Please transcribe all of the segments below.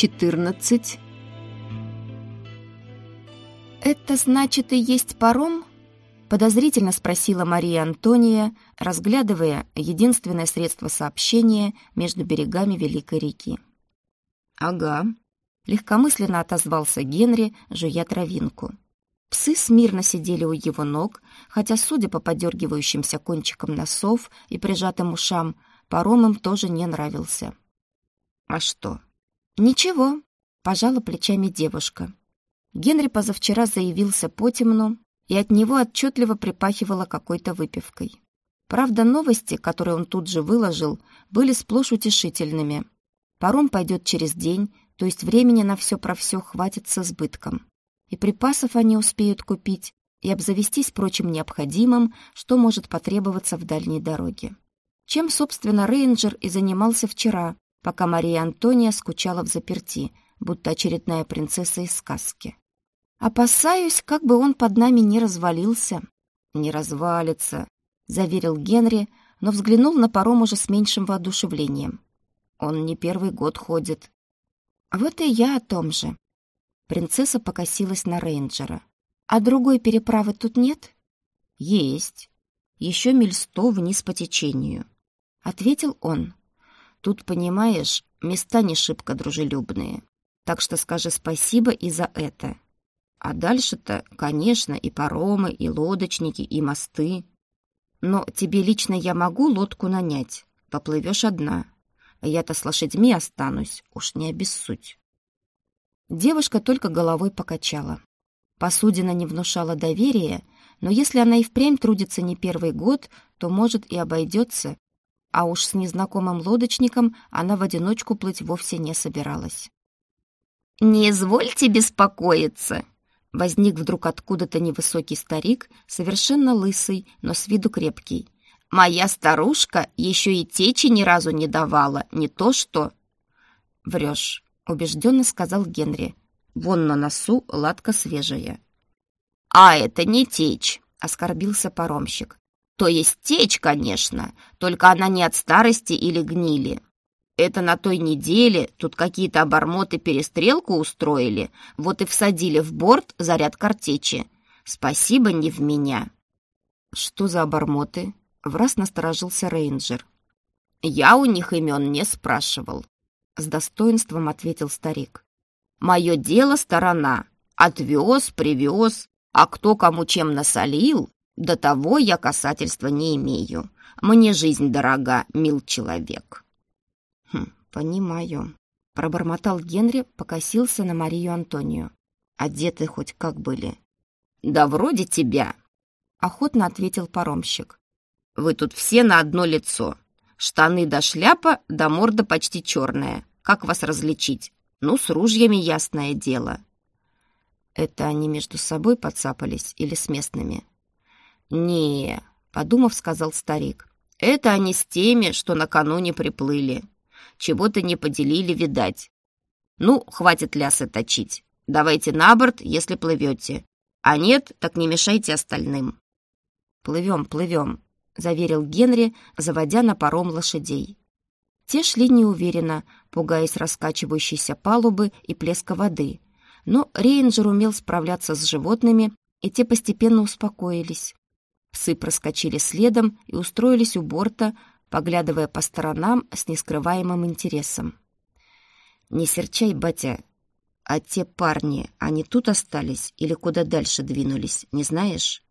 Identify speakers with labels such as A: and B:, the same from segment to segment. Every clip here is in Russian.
A: четырнадцать. «Это значит и есть паром?» — подозрительно спросила Мария Антония, разглядывая единственное средство сообщения между берегами Великой реки. «Ага», — легкомысленно отозвался Генри, жуя травинку. Псы смирно сидели у его ног, хотя, судя по подергивающимся кончикам носов и прижатым ушам, паром им тоже не нравился. «А что?» «Ничего», — пожала плечами девушка. Генри позавчера заявился потемну, и от него отчетливо припахивало какой-то выпивкой. Правда, новости, которые он тут же выложил, были сплошь утешительными. Паром пойдет через день, то есть времени на все про все хватит с избытком. И припасов они успеют купить, и обзавестись прочим необходимым, что может потребоваться в дальней дороге. Чем, собственно, рейнджер и занимался вчера, пока Мария Антония скучала в заперти, будто очередная принцесса из сказки. Опасаюсь, как бы он под нами не развалился. Не развалится, заверил Генри, но взглянул на паром уже с меньшим воодушевлением. Он не первый год ходит. Вот и я о том же. Принцесса покосилась на рейнджера. А другой переправы тут нет? Есть. Еще миль сто вниз по течению, ответил он. Тут, понимаешь, места не шибко дружелюбные. Так что скажи спасибо и за это. А дальше-то, конечно, и паромы, и лодочники, и мосты. Но тебе лично я могу лодку нанять. Поплывешь одна. А я-то с лошадьми останусь, уж не обессудь. Девушка только головой покачала. Посудина не внушала доверия, но если она и впрямь трудится не первый год, то, может, и обойдется. А уж с незнакомым лодочником она в одиночку плыть вовсе не собиралась. «Не извольте беспокоиться!» Возник вдруг откуда-то невысокий старик, совершенно лысый, но с виду крепкий. «Моя старушка еще и течи ни разу не давала, не то что...» «Врешь», — убежденно сказал Генри. «Вон на носу ладка свежая». «А это не течь», — оскорбился паромщик. «То есть течь, конечно, только она не от старости или гнили. Это на той неделе тут какие-то обормоты перестрелку устроили, вот и всадили в борт заряд картечи. Спасибо не в меня. Что за обормоты? Враз насторожился рейнджер. Я у них имен не спрашивал. С достоинством ответил старик. Мое дело сторона. Отвез, привез, а кто кому чем насолил, до того я касательства не имею. Мне жизнь дорога, мил человек. «Хм, понимаю», — пробормотал Генри, покосился на Марию Антонию. «Одеты хоть как были?» «Да вроде тебя», — охотно ответил паромщик. «Вы тут все на одно лицо. Штаны до шляпа, да морда почти черная. Как вас различить? Ну, с ружьями ясное дело». «Это они между собой подцапались или с местными?» «Не», — подумав, сказал старик. «Это они с теми, что накануне приплыли чего-то не поделили, видать. Ну, хватит лясы точить. Давайте на борт, если плывете. А нет, так не мешайте остальным. Плывем, плывем, заверил Генри, заводя на паром лошадей. Те шли неуверенно, пугаясь раскачивающейся палубы и плеска воды. Но рейнджер умел справляться с животными, и те постепенно успокоились. Псы проскочили следом и устроились у борта, поглядывая по сторонам с нескрываемым интересом. «Не серчай, батя, а те парни, они тут остались или куда дальше двинулись, не знаешь?»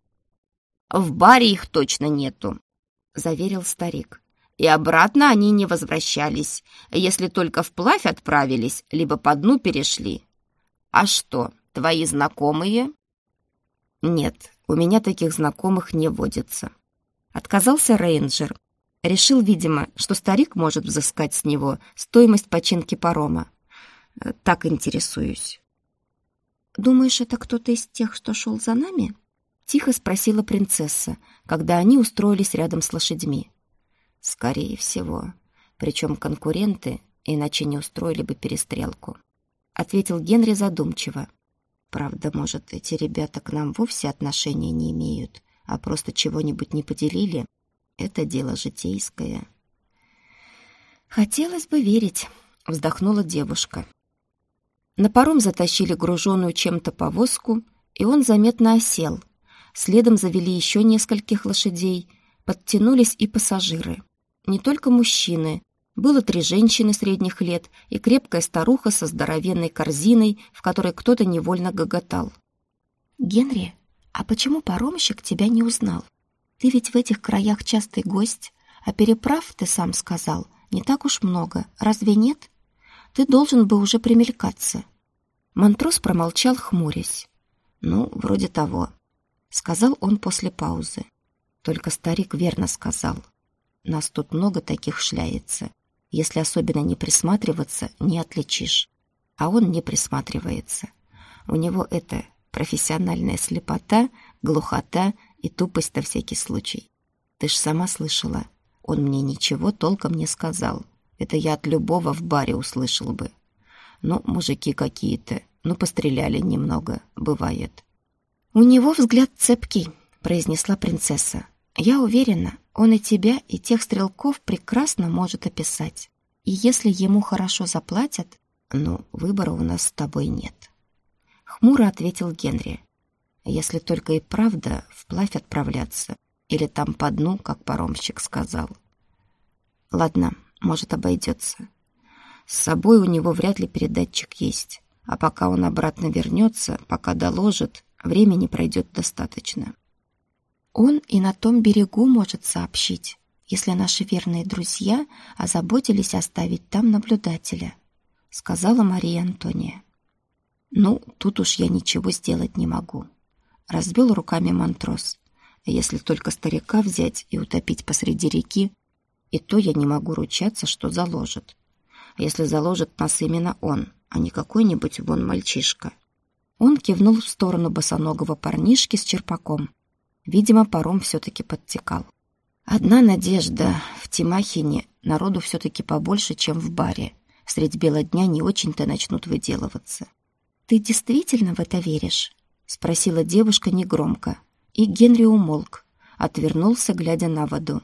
A: «В баре их точно нету», — заверил старик. «И обратно они не возвращались, если только вплавь отправились, либо по дну перешли. А что, твои знакомые?» «Нет, у меня таких знакомых не водится». Отказался рейнджер, Решил, видимо, что старик может взыскать с него стоимость починки парома. Э, так интересуюсь. «Думаешь, это кто-то из тех, что шел за нами?» Тихо спросила принцесса, когда они устроились рядом с лошадьми. «Скорее всего. Причем конкуренты, иначе не устроили бы перестрелку», — ответил Генри задумчиво. «Правда, может, эти ребята к нам вовсе отношения не имеют, а просто чего-нибудь не поделили?» это дело житейское. Хотелось бы верить, вздохнула девушка. На паром затащили груженную чем-то повозку, и он заметно осел. Следом завели еще нескольких лошадей, подтянулись и пассажиры. Не только мужчины. Было три женщины средних лет и крепкая старуха со здоровенной корзиной, в которой кто-то невольно гоготал. «Генри, а почему паромщик тебя не узнал? Ты ведь в этих краях частый гость, а переправ, ты сам сказал, не так уж много, разве нет? Ты должен бы уже примелькаться». Монтрос промолчал, хмурясь. «Ну, вроде того», — сказал он после паузы. Только старик верно сказал. «Нас тут много таких шляется. Если особенно не присматриваться, не отличишь. А он не присматривается. У него это профессиональная слепота, глухота и тупость на всякий случай. Ты ж сама слышала. Он мне ничего толком не сказал. Это я от любого в баре услышал бы. Ну, мужики какие-то. Ну, постреляли немного. Бывает. «У него взгляд цепкий», — произнесла принцесса. «Я уверена, он и тебя, и тех стрелков прекрасно может описать. И если ему хорошо заплатят, ну, выбора у нас с тобой нет». Хмуро ответил Генри. «Если только и правда вплавь отправляться, или там по дну, как паромщик сказал. Ладно, может, обойдется. С собой у него вряд ли передатчик есть, а пока он обратно вернется, пока доложит, времени пройдет достаточно. Он и на том берегу может сообщить, если наши верные друзья озаботились оставить там наблюдателя, сказала Мария Антония. Ну, тут уж я ничего сделать не могу. Разбил руками мантрос. Если только старика взять и утопить посреди реки, и то я не могу ручаться, что заложит если заложит нас именно он, а не какой-нибудь вон мальчишка. Он кивнул в сторону босоногого парнишки с черпаком. Видимо, паром все-таки подтекал. Одна надежда. В Тимахине народу все-таки побольше, чем в баре. Средь бела дня не очень-то начнут выделываться. «Ты действительно в это веришь?» — спросила девушка негромко. И Генри умолк, отвернулся, глядя на воду.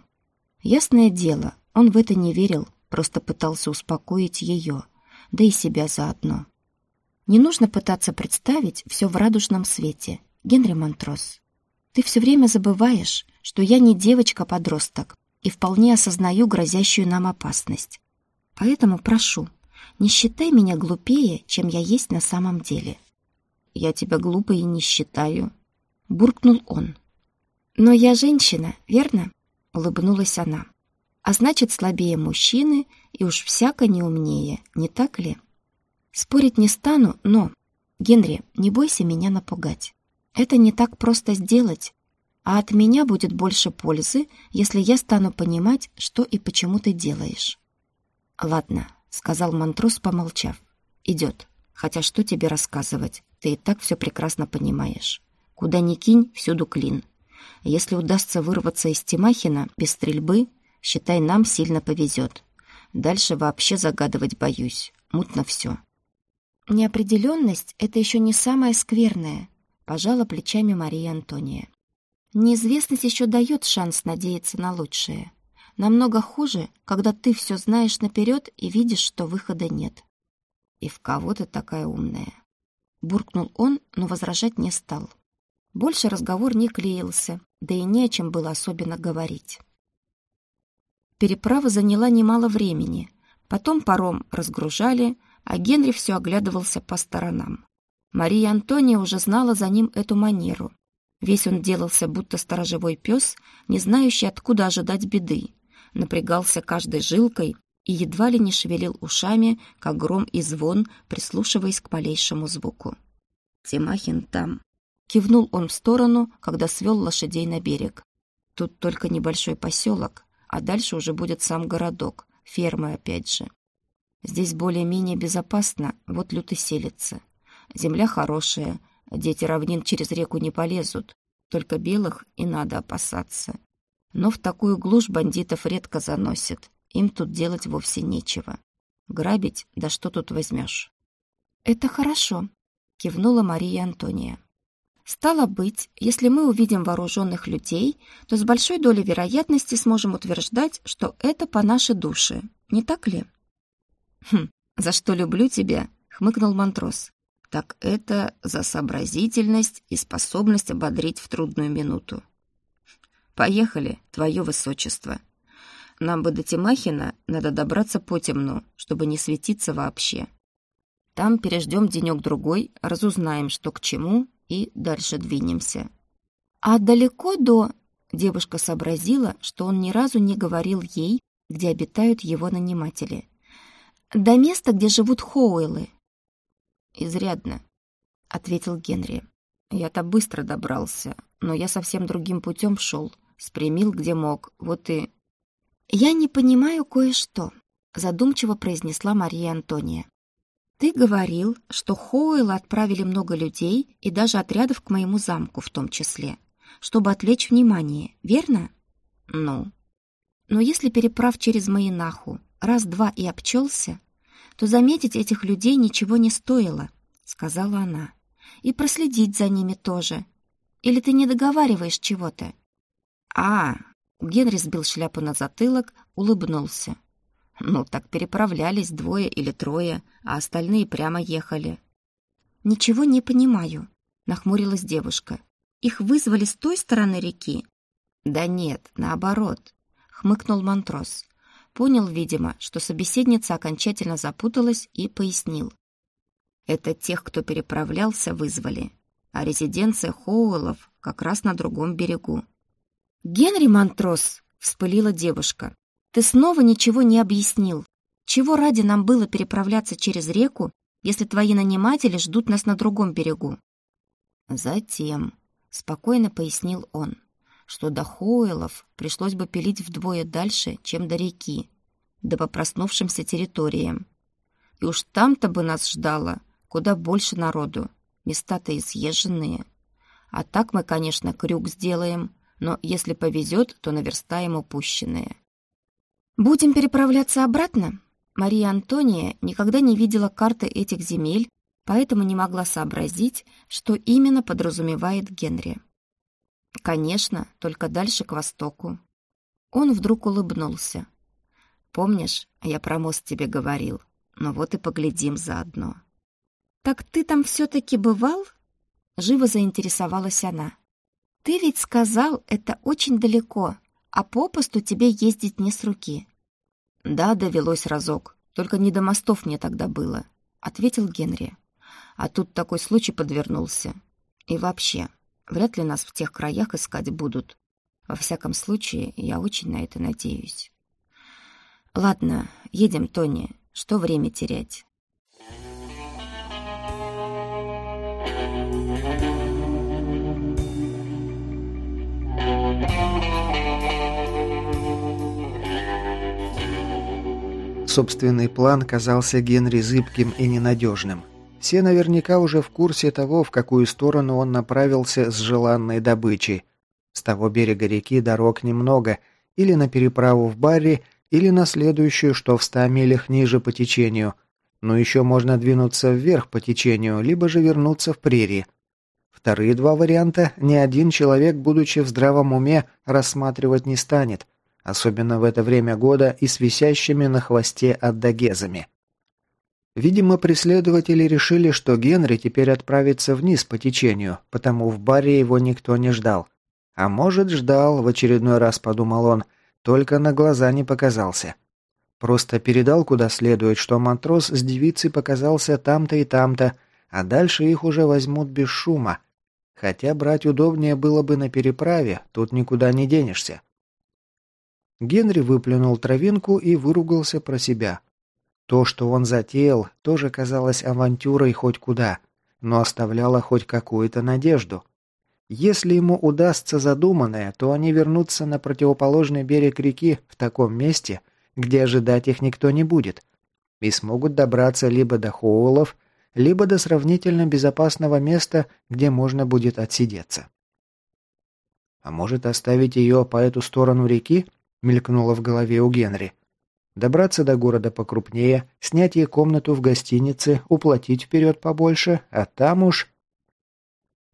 A: Ясное дело, он в это не верил, просто пытался успокоить ее, да и себя заодно. Не нужно пытаться представить все в радужном свете, Генри Монтрос. Ты все время забываешь, что я не девочка-подросток и вполне осознаю грозящую нам опасность. Поэтому прошу, не считай меня глупее, чем я есть на самом деле. Я тебя глупой не считаю, буркнул он. Но я женщина, верно? улыбнулась она а значит, слабее мужчины и уж всяко не умнее, не так ли? Спорить не стану, но... Генри, не бойся меня напугать. Это не так просто сделать, а от меня будет больше пользы, если я стану понимать, что и почему ты делаешь. «Ладно», — сказал Монтрос, помолчав. «Идет. Хотя что тебе рассказывать? Ты и так все прекрасно понимаешь. Куда ни кинь, всюду клин. Если удастся вырваться из Тимахина без стрельбы, Считай, нам сильно повезет. Дальше вообще загадывать боюсь. Мутно все. Неопределенность — это еще не самое скверное, пожала плечами Мария Антония. Неизвестность еще дает шанс надеяться на лучшее. Намного хуже, когда ты все знаешь наперед и видишь, что выхода нет. И в кого ты такая умная? Буркнул он, но возражать не стал. Больше разговор не клеился, да и не о чем было особенно говорить. Переправа заняла немало времени. Потом паром разгружали, а Генри все оглядывался по сторонам. Мария Антония уже знала за ним эту манеру. Весь он делался будто сторожевой пес, не знающий, откуда ожидать беды. Напрягался каждой жилкой и едва ли не шевелил ушами, как гром и звон, прислушиваясь к малейшему звуку. «Тимахин там», — кивнул он в сторону, когда свел лошадей на берег. «Тут только небольшой поселок, а дальше уже будет сам городок, фермы опять же. Здесь более-менее безопасно, вот люто селится. Земля хорошая, дети равнин через реку не полезут, только белых и надо опасаться. Но в такую глушь бандитов редко заносят, им тут делать вовсе нечего. Грабить, да что тут возьмешь? «Это хорошо», — кивнула Мария Антония. Стало быть, если мы увидим вооруженных людей, то с большой долей вероятности сможем утверждать, что это по нашей душе. Не так ли? Хм, за что люблю тебя, хмыкнул Монтрос. Так это за сообразительность и способность ободрить в трудную минуту. Поехали, твое высочество. Нам бы до Тимахина надо добраться по темну, чтобы не светиться вообще. Там переждем денек-другой, разузнаем, что к чему, и дальше двинемся. А далеко до... Девушка сообразила, что он ни разу не говорил ей, где обитают его наниматели. До места, где живут Хоуэллы. «Изрядно», — ответил Генри. «Я-то быстро добрался, но я совсем другим путем шел, спрямил, где мог, вот и...» «Я не понимаю кое-что», — задумчиво произнесла Мария Антония. «Ты говорил, что Хоуэллы отправили много людей и даже отрядов к моему замку в том числе, чтобы отвлечь внимание, верно?» «Ну?» «Но если переправ через Маинаху раз-два и обчелся, то заметить этих людей ничего не стоило, сказала она. И проследить за ними тоже. Или ты не договариваешь чего-то? А, Генри сбил шляпу на затылок, улыбнулся. Ну, так переправлялись двое или трое, а остальные прямо ехали. Ничего не понимаю, нахмурилась девушка. Их вызвали с той стороны реки? Да нет, наоборот, хмыкнул Монтрос. Понял, видимо, что собеседница окончательно запуталась и пояснил. Это тех, кто переправлялся, вызвали, а резиденция Хоуэллов как раз на другом берегу. «Генри Монтрос!» — вспылила девушка. «Ты снова ничего не объяснил. Чего ради нам было переправляться через реку, если твои наниматели ждут нас на другом берегу?» «Затем», — спокойно пояснил он, что до Хоуэлов пришлось бы пилить вдвое дальше, чем до реки, да по проснувшимся территориям. И уж там-то бы нас ждало куда больше народу, места-то изъезженные. А так мы, конечно, крюк сделаем, но если повезет, то наверстаем упущенное. Будем переправляться обратно? Мария Антония никогда не видела карты этих земель, поэтому не могла сообразить, что именно подразумевает Генри. Конечно, только дальше к востоку. Он вдруг улыбнулся. Помнишь, я про мост тебе говорил? Ну вот и поглядим заодно. Так ты там все-таки бывал? Живо заинтересовалась она. Ты ведь сказал, это очень далеко, а попусту тебе ездить не с руки. Да, довелось разок, только не до мостов мне тогда было, ответил Генри. А тут такой случай подвернулся. И вообще, Вряд ли нас в тех краях искать будут. Во всяком случае, я очень на это надеюсь. Ладно, едем, Тони. Что время терять?
B: Собственный план казался Генри зыбким и ненадежным. Все наверняка уже в курсе того, в какую сторону он направился с желанной добычей. С того берега реки дорог немного, или на переправу в Барри, или на следующую, что в ста милях ниже по течению. Но еще можно двинуться вверх по течению, либо же вернуться в прерии. Вторые два варианта ни один человек, будучи в здравом уме, рассматривать не станет, особенно в это время года и с висящими на хвосте аддагезами. Видимо, преследователи решили, что Генри теперь отправится вниз по течению, потому в баре его никто не ждал. А может, ждал, в очередной раз подумал он, только на глаза не показался. Просто передал куда следует, что матрос с девицей показался там-то и там-то, а дальше их уже возьмут без шума. Хотя брать удобнее было бы на переправе, тут никуда не денешься. Генри выплюнул травинку и выругался про себя. То, что он затеял, тоже казалось авантюрой хоть куда, но оставляло хоть какую-то надежду. Если ему удастся задуманное, то они вернутся на противоположный берег реки в таком месте, где ожидать их никто не будет, и смогут добраться либо до Хоулов, либо до сравнительно безопасного места, где можно будет отсидеться. А может оставить ее по эту сторону реки? мелькнуло в голове у Генри. Добраться до города покрупнее, снять ей комнату в гостинице, уплатить вперед побольше, а там уж...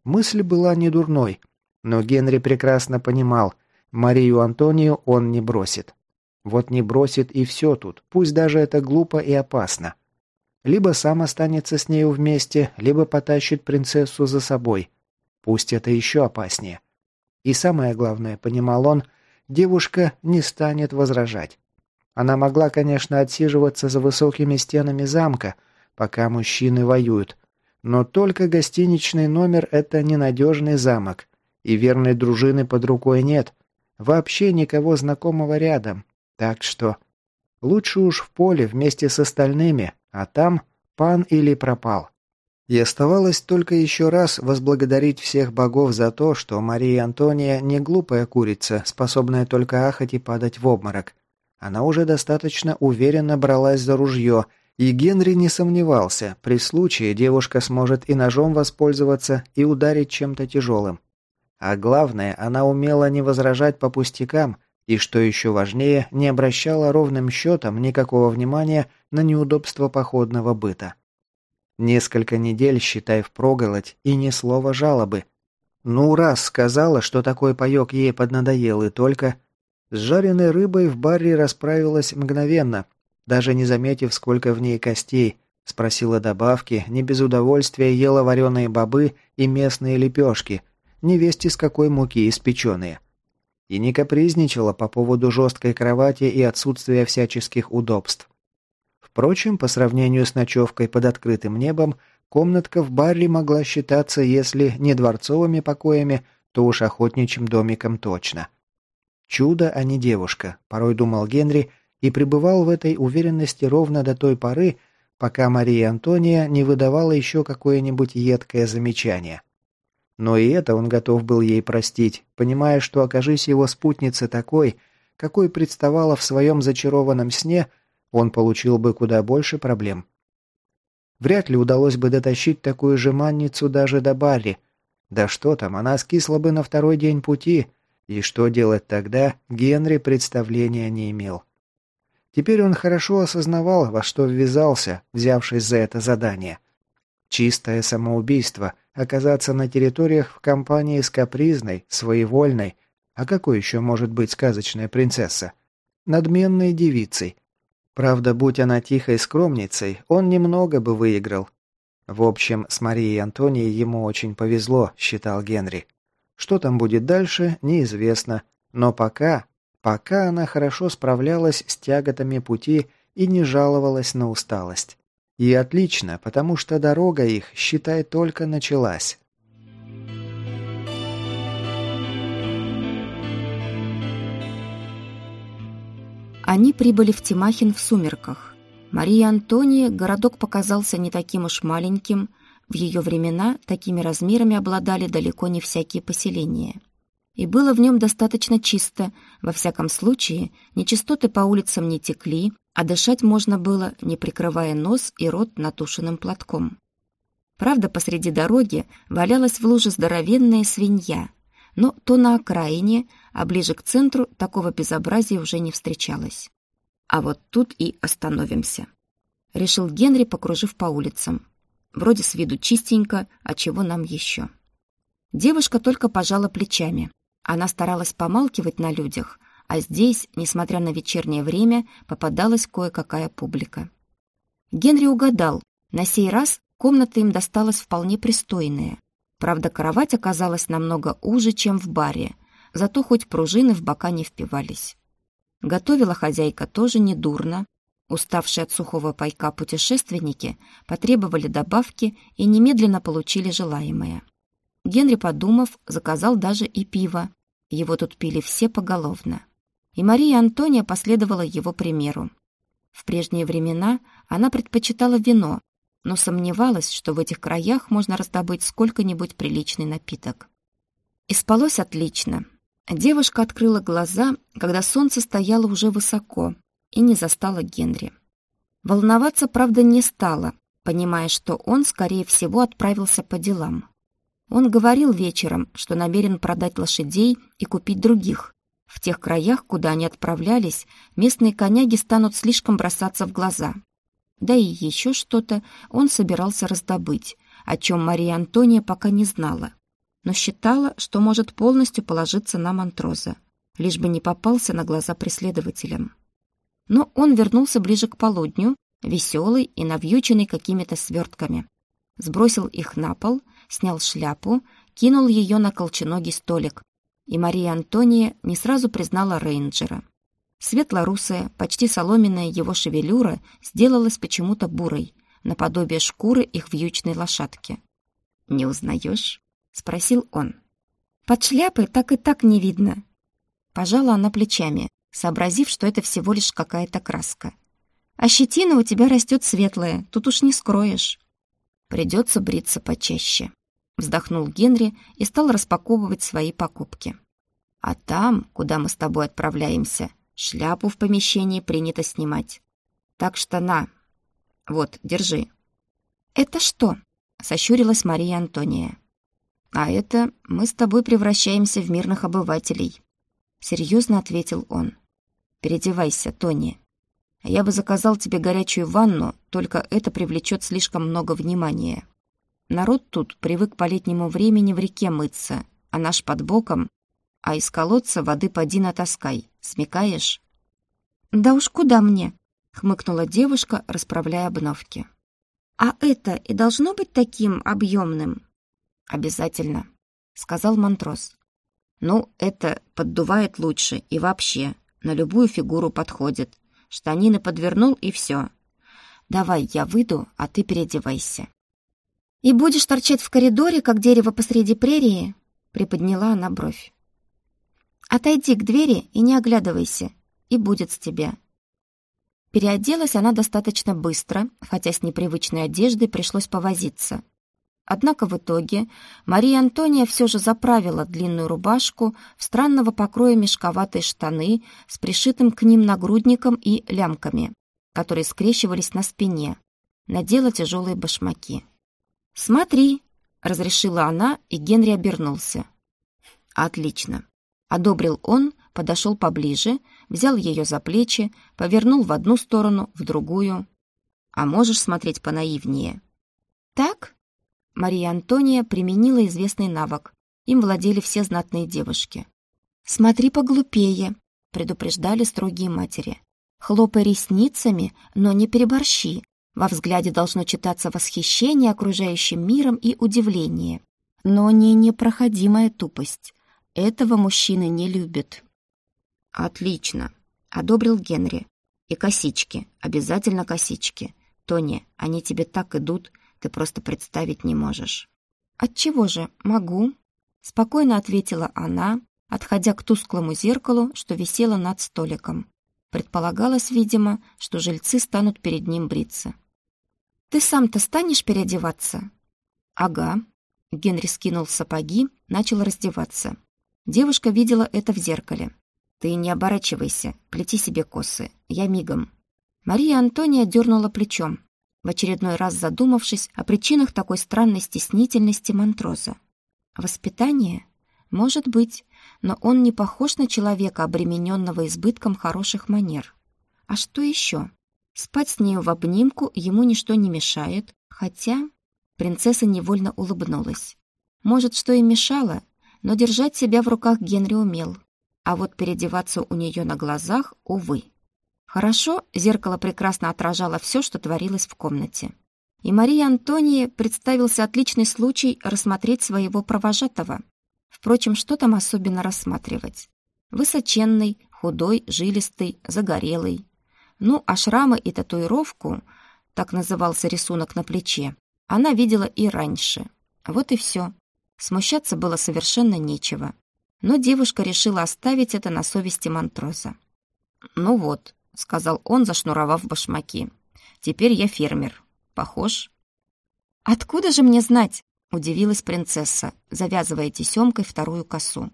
B: Мысль была не дурной, но Генри прекрасно понимал, Марию Антонию он не бросит. Вот не бросит и все тут, пусть даже это глупо и опасно. Либо сам останется с нею вместе, либо потащит принцессу за собой. Пусть это еще опаснее. И самое главное, понимал он, девушка не станет возражать. Она могла, конечно, отсиживаться за высокими стенами замка, пока мужчины воюют, но только гостиничный номер – это ненадежный замок, и верной дружины под рукой нет, вообще никого знакомого рядом, так что лучше уж в поле вместе с остальными, а там пан или пропал. И оставалось только еще раз возблагодарить всех богов за то, что Мария Антония не глупая курица, способная только ахать и падать в обморок. Она уже достаточно уверенно бралась за ружье, и Генри не сомневался, при случае девушка сможет и ножом воспользоваться, и ударить чем-то тяжелым. А главное, она умела не возражать по пустякам, и, что еще важнее, не обращала ровным счетом никакого внимания на неудобства походного быта. Несколько недель, считай, впроголодь, и ни слова жалобы. Ну, раз сказала, что такой паёк ей поднадоел, и только... С жареной рыбой в баре расправилась мгновенно, даже не заметив, сколько в ней костей, спросила добавки, не без удовольствия ела вареные бобы и местные лепешки, невесть из какой муки испеченные. И не капризничала по поводу жесткой кровати и отсутствия всяческих удобств. Впрочем, по сравнению с ночевкой под открытым небом, комнатка в баре могла считаться, если не дворцовыми покоями, то уж охотничьим домиком точно. Чудо, а не девушка, порой думал Генри, и пребывал в этой уверенности ровно до той поры, пока Мария Антония не выдавала еще какое-нибудь едкое замечание. Но и это он готов был ей простить, понимая, что окажись его спутница такой, какой представала в своем зачарованном сне – он получил бы куда больше проблем. Вряд ли удалось бы дотащить такую же манницу даже до Барри. Да что там, она скисла бы на второй день пути, и что делать тогда, Генри представления не имел. Теперь он хорошо осознавал, во что ввязался, взявшись за это задание. Чистое самоубийство – оказаться на территориях в компании с капризной, своевольной, а какой еще может быть сказочная принцесса? Надменной девицей, Правда, будь она тихой скромницей, он немного бы выиграл. В общем, с Марией Антонией ему очень повезло, считал Генри. Что там будет дальше, неизвестно. Но пока, пока она хорошо справлялась с тяготами пути и не жаловалась на усталость. И отлично, потому что дорога их, считай, только началась.
A: Они прибыли в Тимахин в сумерках. Мария Антония городок показался не таким уж маленьким, в ее времена такими размерами обладали далеко не всякие поселения. И было в нем достаточно чисто, во всяком случае, нечистоты по улицам не текли, а дышать можно было, не прикрывая нос и рот натушенным платком. Правда, посреди дороги валялась в луже здоровенная свинья, но то на окраине, а ближе к центру такого безобразия уже не встречалось. А вот тут и остановимся. Решил Генри, покружив по улицам. Вроде с виду чистенько, а чего нам еще? Девушка только пожала плечами. Она старалась помалкивать на людях, а здесь, несмотря на вечернее время, попадалась кое-какая публика. Генри угадал, на сей раз комната им досталась вполне пристойная. Правда, кровать оказалась намного уже, чем в баре, зато хоть пружины в бока не впивались. Готовила хозяйка тоже недурно. Уставшие от сухого пайка путешественники потребовали добавки и немедленно получили желаемое. Генри, подумав, заказал даже и пиво. Его тут пили все поголовно. И Мария Антония последовала его примеру. В прежние времена она предпочитала вино, но сомневалась, что в этих краях можно раздобыть сколько-нибудь приличный напиток. И спалось отлично. Девушка открыла глаза, когда солнце стояло уже высоко, и не застала Генри. Волноваться, правда, не стала, понимая, что он, скорее всего, отправился по делам. Он говорил вечером, что намерен продать лошадей и купить других. В тех краях, куда они отправлялись, местные коняги станут слишком бросаться в глаза. Да и еще что-то он собирался раздобыть, о чем Мария Антония пока не знала но считала, что может полностью положиться на Монтроза, лишь бы не попался на глаза преследователям. Но он вернулся ближе к полудню, веселый и навьюченный какими-то свертками. Сбросил их на пол, снял шляпу, кинул ее на колченогий столик, и Мария Антония не сразу признала рейнджера. Светло-русая, почти соломенная его шевелюра сделалась почему-то бурой, наподобие шкуры их вьючной лошадки. «Не узнаешь?» — спросил он. «Под шляпой так и так не видно». Пожала она плечами, сообразив, что это всего лишь какая-то краска. «А щетина у тебя растет светлая, тут уж не скроешь». «Придется бриться почаще», — вздохнул Генри и стал распаковывать свои покупки. «А там, куда мы с тобой отправляемся, шляпу в помещении принято снимать. Так что на, вот, держи». «Это что?» — сощурилась Мария Антония. «А это мы с тобой превращаемся в мирных обывателей», — серьезно ответил он. «Переодевайся, Тони. Я бы заказал тебе горячую ванну, только это привлечет слишком много внимания. Народ тут привык по летнему времени в реке мыться, а наш под боком, а из колодца воды поди натаскай, смекаешь?» «Да уж куда мне?» — хмыкнула девушка, расправляя обновки. «А это и должно быть таким объемным?» «Обязательно», — сказал Монтрос. «Ну, это поддувает лучше и вообще на любую фигуру подходит. Штанины подвернул и все. Давай я выйду, а ты переодевайся».
C: «И будешь торчать в коридоре, как дерево посреди прерии?» — приподняла она бровь. «Отойди к двери и не оглядывайся, и будет с тебя.
A: Переоделась она достаточно быстро, хотя с непривычной одеждой пришлось повозиться. Однако в итоге Мария Антония все же заправила длинную рубашку в странного покроя мешковатые штаны с пришитым к ним нагрудником и лямками, которые скрещивались на спине, надела тяжелые башмаки. «Смотри!» — разрешила она, и Генри обернулся. «Отлично!» — одобрил он, подошел поближе, взял ее за плечи, повернул в одну сторону, в другую. «А можешь смотреть понаивнее?»
C: «Так?»
A: Мария Антония применила известный навык. Им владели все знатные девушки.
C: «Смотри поглупее», — предупреждали строгие матери. «Хлопай ресницами, но не переборщи. Во взгляде должно читаться восхищение окружающим миром и удивление. Но не непроходимая тупость. Этого мужчины не любят».
A: «Отлично», — одобрил Генри. «И косички, обязательно косички. Тони, они тебе так идут, ты просто представить не можешь».
C: «Отчего же? Могу», — спокойно ответила она, отходя к тусклому зеркалу, что висело над столиком. Предполагалось, видимо, что жильцы станут перед ним бриться. «Ты сам-то станешь переодеваться?»
A: «Ага». Генри скинул сапоги, начал раздеваться. Девушка видела это в зеркале. «Ты не оборачивайся, плети себе косы, я мигом». Мария Антония дернула плечом, в очередной раз задумавшись о причинах такой странной стеснительности Монтроза. Воспитание? Может быть, но он не похож на человека, обремененного избытком хороших манер. А что еще? Спать с нею в обнимку ему ничто не мешает, хотя... Принцесса невольно улыбнулась. Может, что и мешало, но держать себя в руках Генри умел, а вот переодеваться у нее на глазах, увы. Хорошо, зеркало прекрасно отражало все, что творилось в комнате. И Марии Антонии представился отличный случай рассмотреть своего провожатого. Впрочем, что там особенно рассматривать? Высоченный, худой, жилистый, загорелый. Ну, а шрамы и татуировку, так назывался рисунок на плече, она видела и раньше. Вот и все. Смущаться было совершенно нечего но девушка решила оставить это на совести Монтроза. «Ну вот», — сказал он, зашнуровав башмаки. «Теперь я фермер. Похож?»
C: «Откуда же мне знать?»
A: — удивилась принцесса, завязывая тесемкой вторую косу.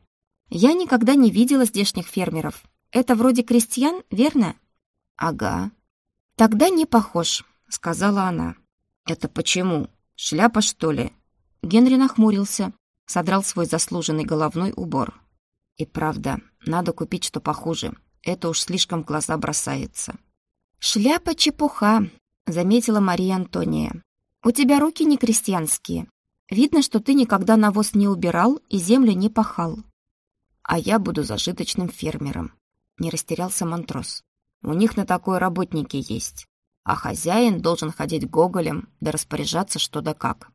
A: «Я никогда не видела здешних фермеров. Это вроде крестьян, верно?» «Ага». «Тогда не похож», — сказала она. «Это почему? Шляпа, что ли?» Генри нахмурился, содрал свой заслуженный головной убор. И правда, надо купить что похуже. Это уж слишком глаза бросается.
C: «Шляпа чепуха», — заметила Мария Антония. «У тебя руки не крестьянские. Видно, что ты никогда навоз не убирал и землю не пахал».
A: «А я буду зажиточным фермером», — не растерялся Монтрос. «У них на такое работники есть.
D: а хозяин должен ходить гоголем да распоряжаться что да как.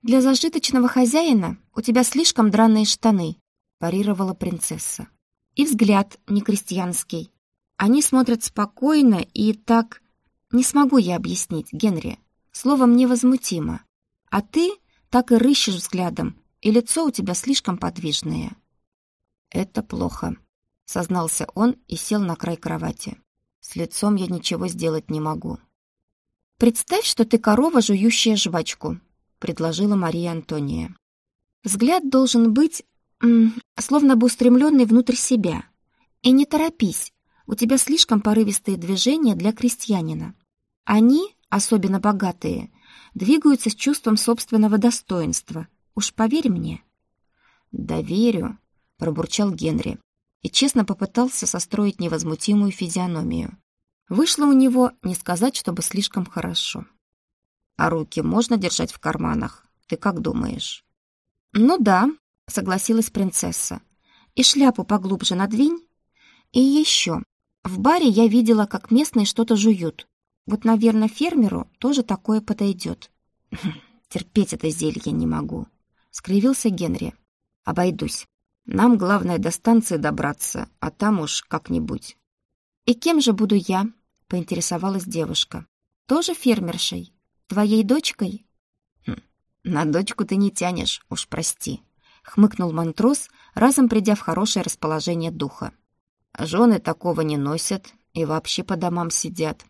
A: «Для зажиточного хозяина у тебя слишком драные штаны», парировала принцесса. «И взгляд не крестьянский. Они смотрят спокойно и так... Не смогу я объяснить, Генри. Словом, невозмутимо. А ты так и рыщешь взглядом, и лицо у тебя слишком подвижное».
D: «Это плохо», — сознался он и сел на край кровати. С лицом я ничего сделать не могу.
A: Представь, что ты корова, жующая жвачку, предложила Мария Антония. Взгляд должен быть словно бы устремленный внутрь себя. И не торопись, у тебя слишком порывистые движения для крестьянина. Они, особенно богатые, двигаются с чувством собственного достоинства. Уж поверь мне.
D: «Доверю», — пробурчал Генри и честно попытался состроить невозмутимую физиономию. Вышло у него не сказать, чтобы слишком хорошо. А руки можно держать в карманах? Ты как думаешь?
A: Ну да, согласилась принцесса. И шляпу поглубже надвинь. И еще. В баре я видела, как местные что-то жуют. Вот, наверное, фермеру тоже такое подойдет.
D: Терпеть это зелье не могу. Скривился Генри. Обойдусь. Нам главное до станции добраться, а там уж как-нибудь.
A: И кем же буду я? поинтересовалась девушка. Тоже фермершей? Твоей дочкой?
D: Хм, на дочку ты не тянешь, уж прости, хмыкнул Монтрос, разом придя в хорошее расположение духа. Жены такого не носят и вообще по домам сидят.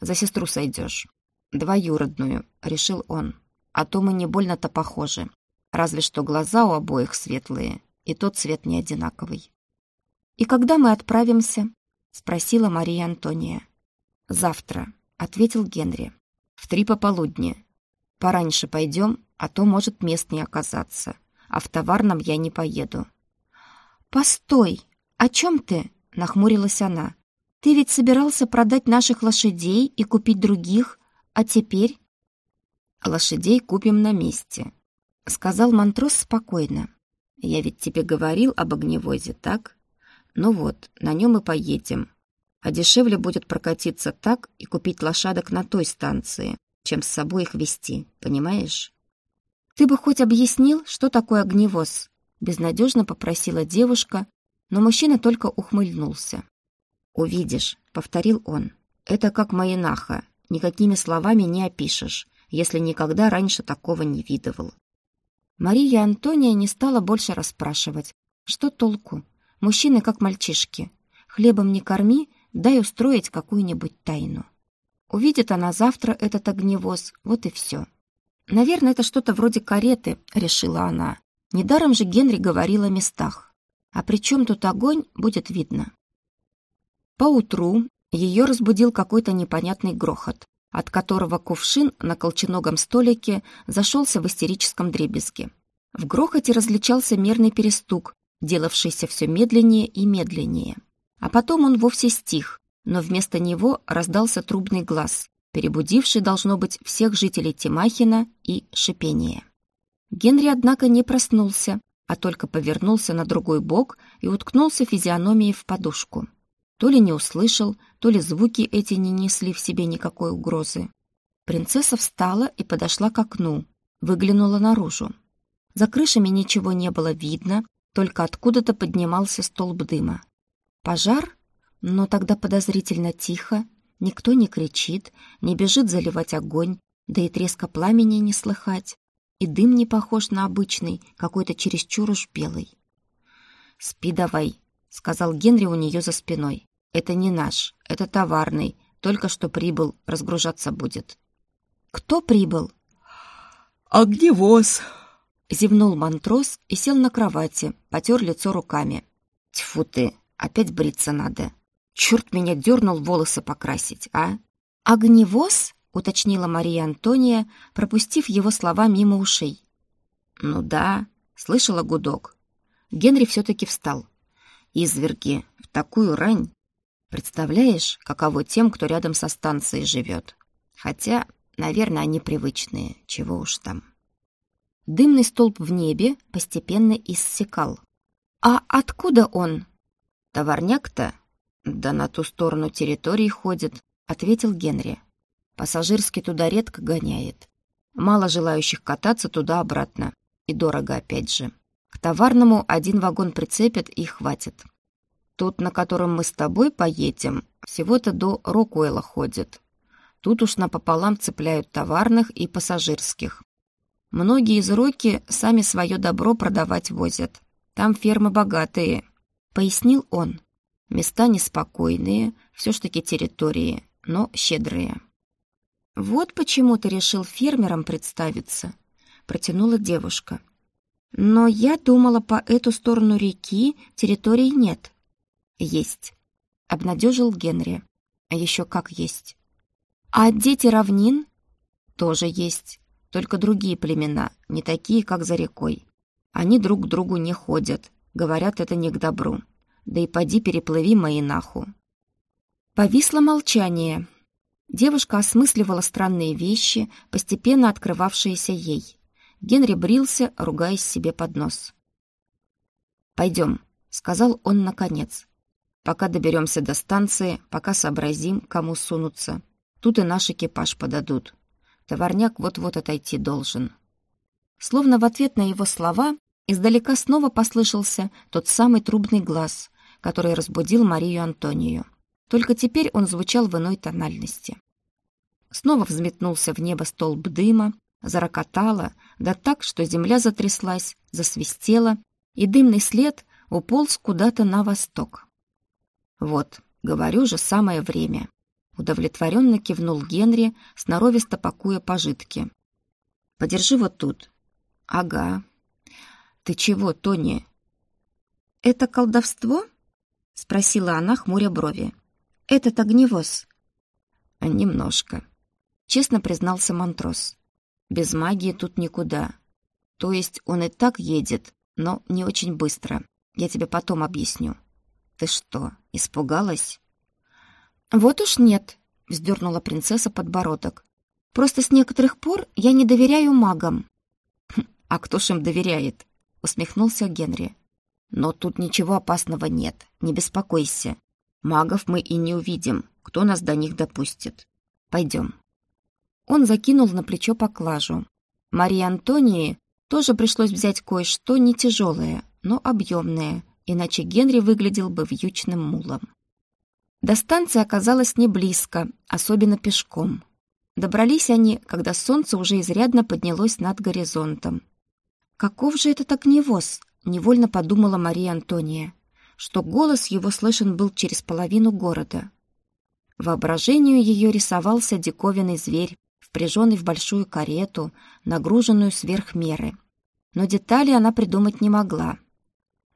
D: За сестру сойдешь. Двоюродную, решил он. А то мы не больно-то похожи. Разве что глаза у обоих светлые и тот цвет не одинаковый.
A: «И когда мы отправимся?» — спросила Мария Антония.
D: «Завтра», — ответил Генри. «В три пополудни. Пораньше пойдем, а то может мест не оказаться. А в товарном я не поеду».
A: «Постой! О чем ты?» — нахмурилась она. «Ты ведь собирался продать наших лошадей и купить других, а теперь...»
D: «Лошадей купим на месте», — сказал Монтрос спокойно. Я ведь тебе говорил об огневозе, так? Ну вот, на нем и поедем. А дешевле будет прокатиться так и купить лошадок на той станции, чем с собой их вести, понимаешь?
A: Ты бы хоть объяснил, что такое огневоз? Безнадежно попросила девушка, но мужчина только ухмыльнулся.
D: «Увидишь», — повторил он, — «это как Маинаха, никакими словами не опишешь, если никогда раньше такого не видывал.
A: Мария Антония не стала больше расспрашивать. Что толку? Мужчины как мальчишки. Хлебом не корми, дай устроить какую-нибудь тайну. Увидит она завтра этот огневоз, вот и все. Наверное, это что-то вроде кареты, решила она. Недаром же Генри говорил о местах. А при чем тут огонь, будет видно. Поутру ее разбудил какой-то непонятный грохот от которого кувшин на колченогом столике зашелся в истерическом дребезге. В грохоте различался мерный перестук, делавшийся все медленнее и медленнее. А потом он вовсе стих, но вместо него раздался трубный глаз, перебудивший, должно быть, всех жителей Тимахина и шипение. Генри, однако, не проснулся, а только повернулся на другой бок и уткнулся физиономией в подушку. То ли не услышал, то ли звуки эти не несли в себе никакой угрозы. Принцесса встала и подошла к окну, выглянула наружу. За крышами ничего не было видно, только откуда-то поднимался столб дыма. Пожар? Но тогда подозрительно тихо, никто не кричит, не бежит заливать огонь, да и треска пламени не слыхать, и дым не похож на обычный, какой-то чересчур уж белый. «Спи давай», — сказал Генри у нее за спиной. Это не наш, это товарный, только что прибыл, разгружаться будет. Кто прибыл?
E: Огневоз.
D: Зевнул Монтрос и сел на кровати, потер лицо руками. Тьфу ты, опять бриться надо. Черт меня дернул волосы покрасить, а?
A: Огневоз? уточнила Мария Антония, пропустив его слова мимо ушей.
D: Ну да, слышала гудок. Генри все-таки встал. Изверги, в такую рань Представляешь, каково тем, кто рядом со станцией живет. Хотя, наверное, они привычные, чего уж там. Дымный столб в небе постепенно иссякал.
A: «А откуда он?»
D: «Товарняк-то?» «Да на ту сторону территории ходит», — ответил Генри.
A: Пассажирский туда редко гоняет. Мало желающих кататься туда-обратно. И дорого опять же. К товарному один вагон прицепят и хватит. Тот, на котором мы с тобой поедем, всего-то до Рокуэлла ходит. Тут уж напополам цепляют товарных и пассажирских. Многие из Роки сами свое добро продавать возят. Там фермы богатые, — пояснил он. Места неспокойные, все ж таки территории, но щедрые. «Вот почему ты решил фермером представиться», — протянула девушка. «Но я думала, по эту сторону реки территорий нет». «Есть», — обнадежил Генри. «А еще как есть». «А дети равнин?» «Тоже есть, только другие племена, не такие, как за рекой. Они друг к другу не ходят, говорят, это не к добру. Да и поди переплыви мои наху». Повисло молчание. Девушка осмысливала странные вещи, постепенно открывавшиеся ей. Генри брился, ругаясь себе под нос. «Пойдем», — сказал он наконец. «Пока доберемся до станции, пока сообразим, кому сунуться. Тут и наш экипаж подадут. Товарняк вот-вот отойти должен». Словно в ответ на его слова издалека снова послышался тот самый трубный глаз, который разбудил Марию Антонию. Только теперь он звучал в иной тональности. Снова взметнулся в небо столб дыма, зарокотало, да так, что земля затряслась, засвистела, и дымный след уполз куда-то на восток. «Вот, говорю же, самое время», — удовлетворенно кивнул Генри, сноровисто пакуя пожитки. «Подержи вот тут». «Ага». «Ты чего, Тони?» «Это колдовство?» — спросила она, хмуря брови. «Этот огневоз?» «Немножко», — честно признался Монтрос. «Без магии тут никуда. То есть он и так едет, но не очень быстро. Я тебе потом объясню». «Ты что, испугалась?» «Вот уж нет», — вздернула принцесса подбородок. «Просто с некоторых пор я не доверяю магам». «Хм, «А кто ж им доверяет?» — усмехнулся Генри. «Но тут ничего опасного нет, не беспокойся. Магов мы и не увидим, кто нас до них допустит. Пойдем». Он закинул на плечо поклажу. Марии Антонии тоже пришлось взять кое-что не тяжелое, но объемное, иначе Генри выглядел бы вьючным мулом. До станции оказалось не близко, особенно пешком. Добрались они, когда солнце уже изрядно поднялось над горизонтом. «Каков же этот огневоз?» — невольно подумала Мария Антония, что голос его слышен был через половину города. Воображению ее рисовался диковинный зверь, впряженный в большую карету, нагруженную сверх меры. Но детали она придумать не могла.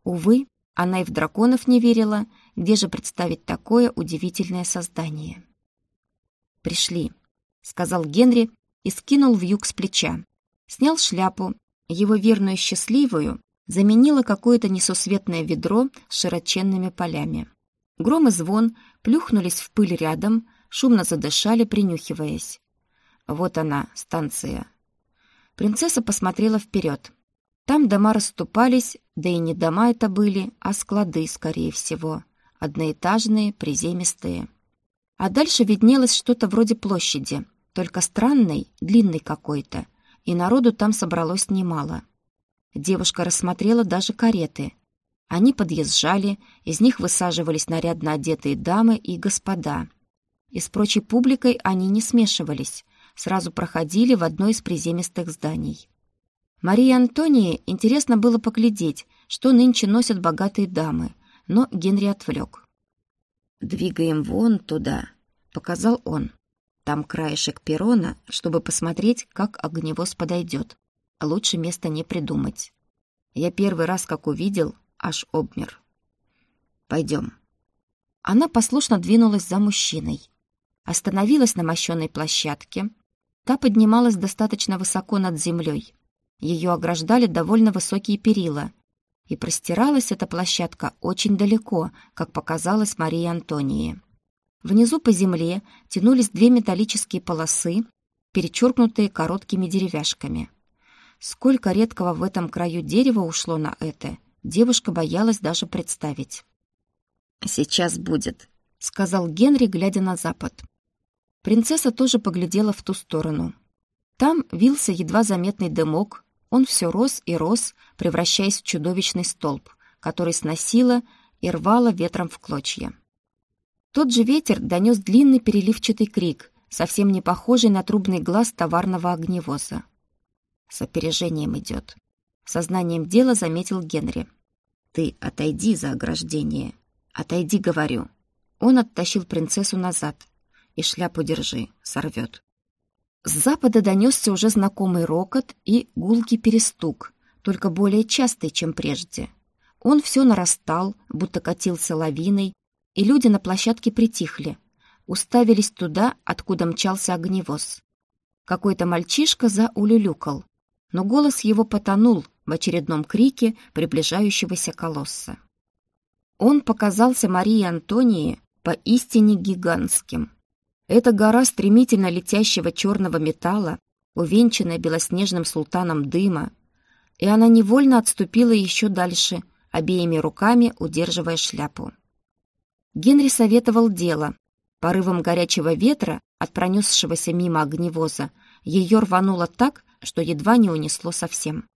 A: Увы, она и в драконов не верила, где же представить такое удивительное создание. «Пришли», — сказал Генри и скинул вьюг с плеча. Снял шляпу, его верную счастливую заменило какое-то несусветное ведро с широченными полями. Гром и звон плюхнулись в пыль рядом, шумно задышали, принюхиваясь. Вот она, станция. Принцесса посмотрела вперед. Там дома расступались, да и не дома это были, а склады, скорее всего. Одноэтажные, приземистые. А дальше виднелось что-то вроде площади, только странной, длинной какой-то, и народу там собралось немало. Девушка рассмотрела даже кареты. Они подъезжали, из них высаживались нарядно одетые дамы и господа. И с прочей публикой они не смешивались, сразу проходили в одно из приземистых зданий. Марии Антонии интересно было поглядеть, что нынче носят богатые дамы, но Генри отвлек. «Двигаем вон туда», — показал он. «Там краешек перрона, чтобы посмотреть, как огневоз подойдет. Лучше места не придумать. Я первый раз, как увидел, аж обмер. Пойдем». Она послушно двинулась за мужчиной. Остановилась на мощенной площадке. Та поднималась достаточно высоко над землей, ее ограждали довольно высокие перила, и простиралась эта площадка очень далеко, как показалось Марии Антонии. Внизу по земле тянулись две металлические полосы, перечеркнутые короткими деревяшками. Сколько редкого в этом краю дерева ушло на это, девушка боялась даже представить. «Сейчас будет», — сказал Генри, глядя на запад. Принцесса тоже поглядела в ту сторону. Там вился едва заметный дымок, он все рос и рос, превращаясь в чудовищный столб, который сносило и рвало ветром в клочья. Тот же ветер донес длинный переливчатый крик, совсем не похожий на трубный глаз товарного огневоза. С опережением идет. Сознанием дела заметил Генри. «Ты отойди за ограждение. Отойди, говорю». Он оттащил принцессу назад. «И шляпу держи, сорвет». С запада донесся уже знакомый рокот и гулкий перестук, только более частый, чем прежде. Он все нарастал, будто катился лавиной, и люди на площадке притихли, уставились туда, откуда мчался огневоз. Какой-то мальчишка заулюлюкал, но голос его потонул в очередном крике приближающегося колосса. Он показался Марии Антонии поистине гигантским. Эта гора стремительно летящего черного металла, увенчанная белоснежным султаном дыма, и она невольно отступила еще дальше, обеими руками удерживая шляпу. Генри советовал дело. Порывом горячего ветра от пронесшегося мимо огневоза ее рвануло так, что едва не унесло совсем.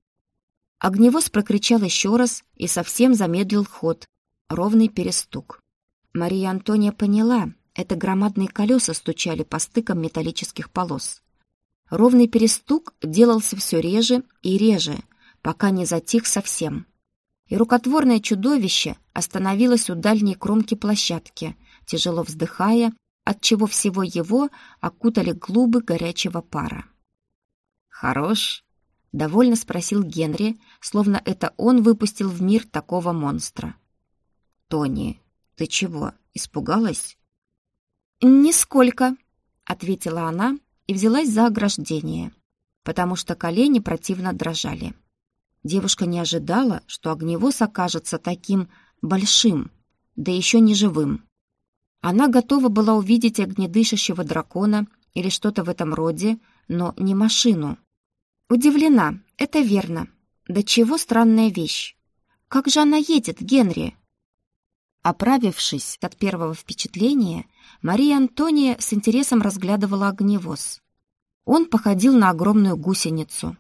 A: Огневоз прокричал еще раз и совсем замедлил ход. Ровный перестук. Мария Антония поняла, это громадные колеса стучали по стыкам металлических полос. Ровный перестук делался все реже и реже, пока не затих совсем. И рукотворное чудовище остановилось у дальней кромки площадки, тяжело вздыхая, отчего всего его окутали клубы горячего пара. «Хорош?» — довольно спросил Генри, словно это он выпустил в мир такого монстра. «Тони, ты чего, испугалась?» «Нисколько», — ответила она и взялась за ограждение, потому что колени противно дрожали. Девушка не ожидала, что огневоз окажется таким большим, да еще не живым. Она готова была увидеть огнедышащего дракона или что-то в этом роде, но не машину. Удивлена, это верно. Да чего странная вещь. Как же она едет, Генри? Оправившись от первого впечатления, Мария Антония с интересом разглядывала огневоз. Он походил на огромную гусеницу.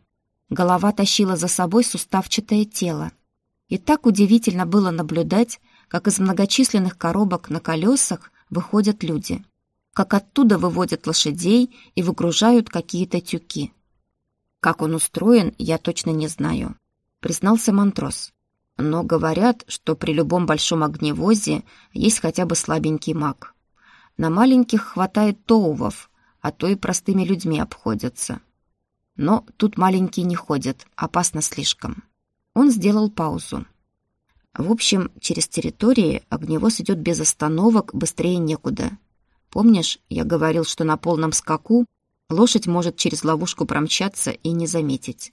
A: Голова тащила за собой суставчатое тело. И так удивительно было наблюдать, как из многочисленных коробок на колесах выходят люди, как оттуда выводят лошадей и выгружают какие-то тюки. Как он устроен, я точно не знаю, признался Монтрос. Но говорят, что при любом большом огневозе есть хотя бы слабенький маг. На маленьких хватает тоувов, а то и простыми людьми обходятся. Но тут маленькие не ходят, опасно слишком. Он сделал паузу. В общем, через территории огневоз идет без остановок, быстрее некуда. Помнишь, я говорил, что на полном скаку Лошадь может через ловушку промчаться и не заметить.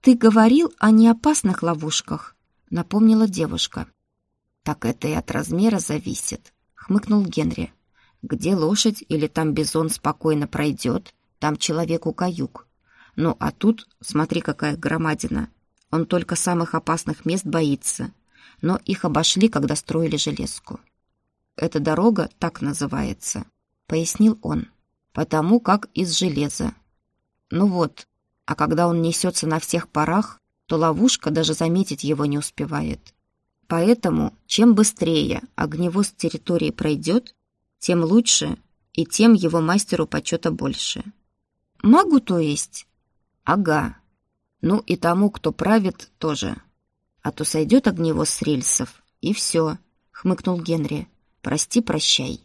A: «Ты говорил о неопасных ловушках», — напомнила девушка. «Так это и от размера зависит», — хмыкнул Генри. «Где лошадь или там бизон спокойно пройдет, там человеку каюк. Ну, а тут, смотри, какая громадина. Он только самых опасных мест боится. Но их обошли, когда строили железку. Эта дорога так называется», — пояснил он потому как из железа. Ну вот, а когда он несется на всех парах, то ловушка даже заметить его не успевает. Поэтому, чем быстрее огневоз территории пройдет, тем лучше и тем его мастеру почета больше. Магу, то есть? Ага. Ну и тому, кто правит, тоже. А то сойдет огневоз с рельсов, и все, хмыкнул Генри. Прости, прощай.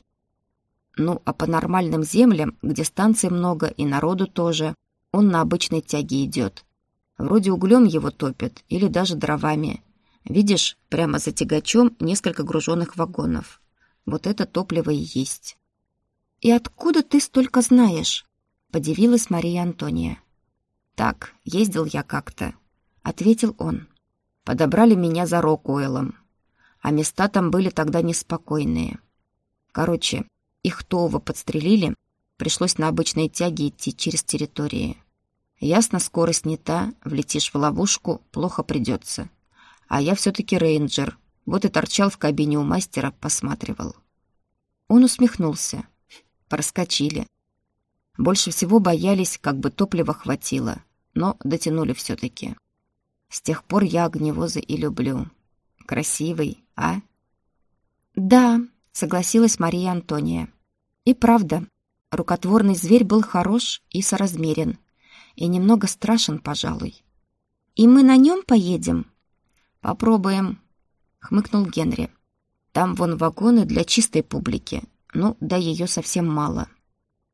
A: Ну, а по нормальным землям, где станций много и народу тоже, он на обычной тяге идет. Вроде углем его топят или даже дровами. Видишь, прямо за тягачом несколько груженных вагонов. Вот это топливо и есть. «И откуда ты столько знаешь?» — подивилась Мария Антония. «Так, ездил я как-то», — ответил он. «Подобрали меня за Рокуэллом. А места там были тогда неспокойные. Короче, их Това подстрелили, пришлось на обычной тяге идти через территории. Ясно, скорость не та, влетишь в ловушку, плохо придется. А я все-таки рейнджер, вот и торчал в кабине у мастера, посматривал. Он усмехнулся. Проскочили. Больше всего боялись, как бы топлива хватило, но дотянули все-таки. С тех пор я огневозы и люблю. Красивый, а?
C: Да, согласилась Мария Антония. И правда, рукотворный зверь был хорош и соразмерен, и немного страшен, пожалуй. И мы на нем поедем?
A: Попробуем, хмыкнул Генри. Там вон вагоны для чистой публики. Ну, да ее совсем мало.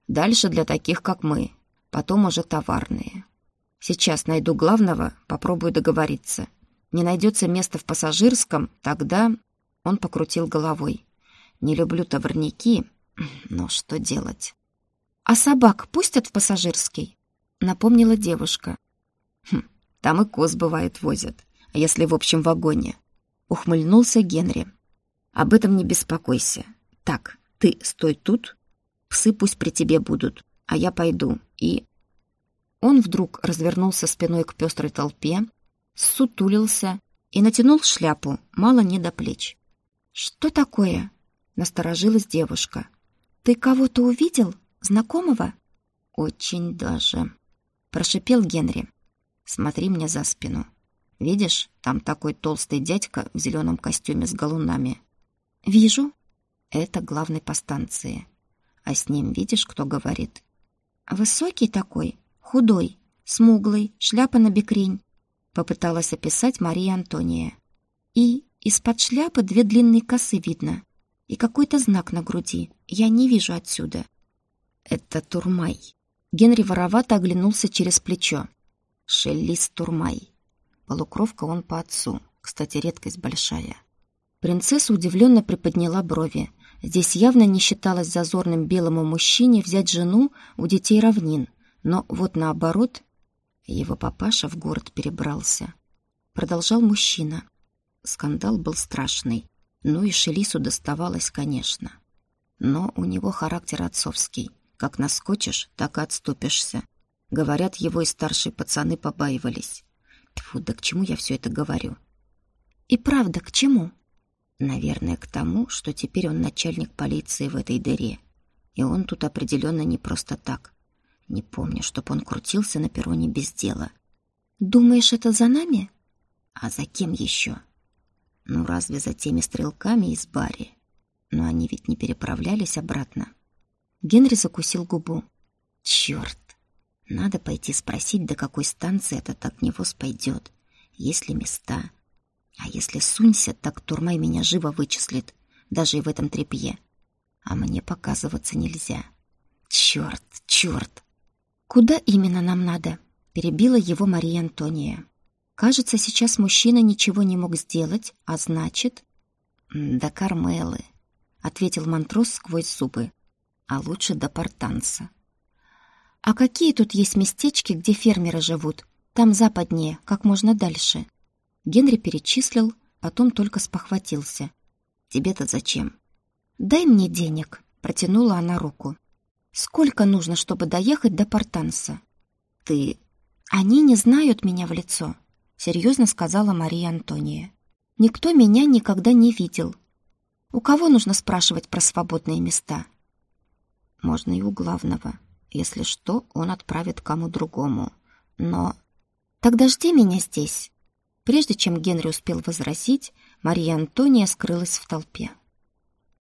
A: Дальше для таких, как мы. Потом уже товарные. Сейчас найду главного, попробую договориться. Не найдется места в пассажирском, тогда он покрутил головой. Не люблю товарники, но что делать?
C: А собак пустят в пассажирский? Напомнила девушка.
A: Хм, там и коз бывает возят, а если в общем вагоне. Ухмыльнулся Генри. Об этом не беспокойся. Так, ты стой тут, псы пусть при тебе будут, а я пойду. И он вдруг развернулся спиной к пестрой толпе, сутулился и натянул шляпу, мало не до плеч.
C: «Что такое?» — насторожилась девушка. «Ты кого-то увидел? Знакомого?»
A: «Очень даже», — прошипел Генри. «Смотри мне за спину. Видишь, там такой толстый дядька в зеленом костюме с галунами?»
C: «Вижу».
A: «Это главный по станции. А с ним видишь, кто говорит?»
C: «Высокий такой, худой, смуглый, шляпа на бекрень», — попыталась описать Мария Антония. «И из-под шляпы две длинные косы видно, и какой-то знак на груди. Я не вижу отсюда».
A: «Это Турмай». Генри воровато оглянулся через плечо. «Шеллис Турмай. Полукровка он по отцу. Кстати, редкость большая». Принцесса удивленно приподняла брови. Здесь явно не считалось зазорным белому мужчине взять жену у детей равнин. Но вот наоборот, его папаша в город перебрался. Продолжал мужчина. Скандал был страшный. Ну и Шелису доставалось, конечно. Но у него характер отцовский. Как наскочишь, так и отступишься. Говорят, его и старшие пацаны побаивались. Тьфу, да к чему я все это говорю?
C: И правда, к чему?
A: Наверное, к тому, что теперь он начальник полиции в этой дыре. И он тут определенно не просто так. Не помню, чтоб он крутился на перроне без дела.
C: Думаешь, это за нами?
A: А за кем еще? Ну, разве за теми стрелками из Барри? Но они ведь не переправлялись обратно. Генри закусил губу. Черт! Надо пойти спросить, до какой станции этот огневоз пойдет. Есть ли места? А если сунься, так Турмай меня живо вычислит, даже и в этом тряпье. А мне показываться нельзя. Черт, черт!
C: Куда именно нам надо? Перебила его Мария Антония. Кажется, сейчас мужчина ничего не мог сделать, а значит...
A: До Кармелы, ответил Монтрос сквозь зубы. А лучше до Портанца.
C: А какие тут есть местечки, где фермеры живут? Там западнее, как можно дальше.
A: Генри перечислил, потом только спохватился. «Тебе-то зачем?»
C: «Дай мне денег», — протянула она руку. «Сколько нужно, чтобы доехать до Портанса?»
A: «Ты...»
C: «Они не знают меня в лицо», — серьезно сказала Мария Антония. «Никто меня никогда не видел. У кого нужно спрашивать про свободные места?»
A: «Можно и у главного. Если что, он отправит кому другому. Но...»
C: «Тогда жди меня здесь». Прежде чем Генри успел возразить, Мария Антония скрылась в толпе.